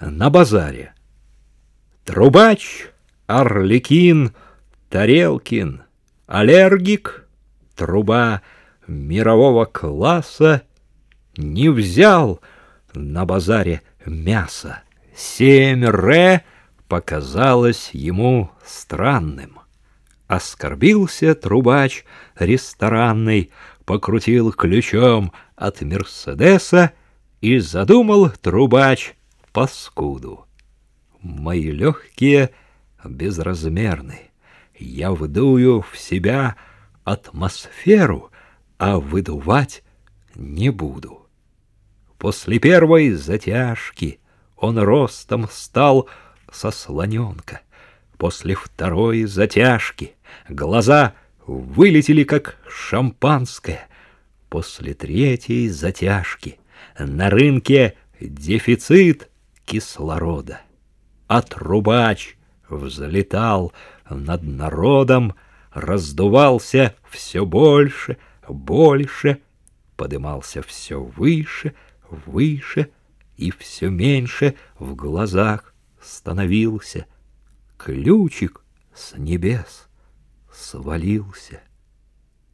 на базаре. Трубач, Орликин, Тарелкин, аллергик, труба мирового класса не взял на базаре мясо. Семь ре показалось ему странным. Оскорбился трубач ресторанный, покрутил ключом от Мерседеса и задумал трубач паскуду. Мои легкие безразмерны, я вдую в себя атмосферу, а выдувать не буду. После первой затяжки он ростом стал со слоненка. После второй затяжки глаза вылетели, как шампанское. После третьей затяжки на рынке дефицит кислорода. А трубач взлетал над народом, раздувался все больше, больше, подымался все выше, выше и все меньше в глазах становился. Ключик с небес свалился.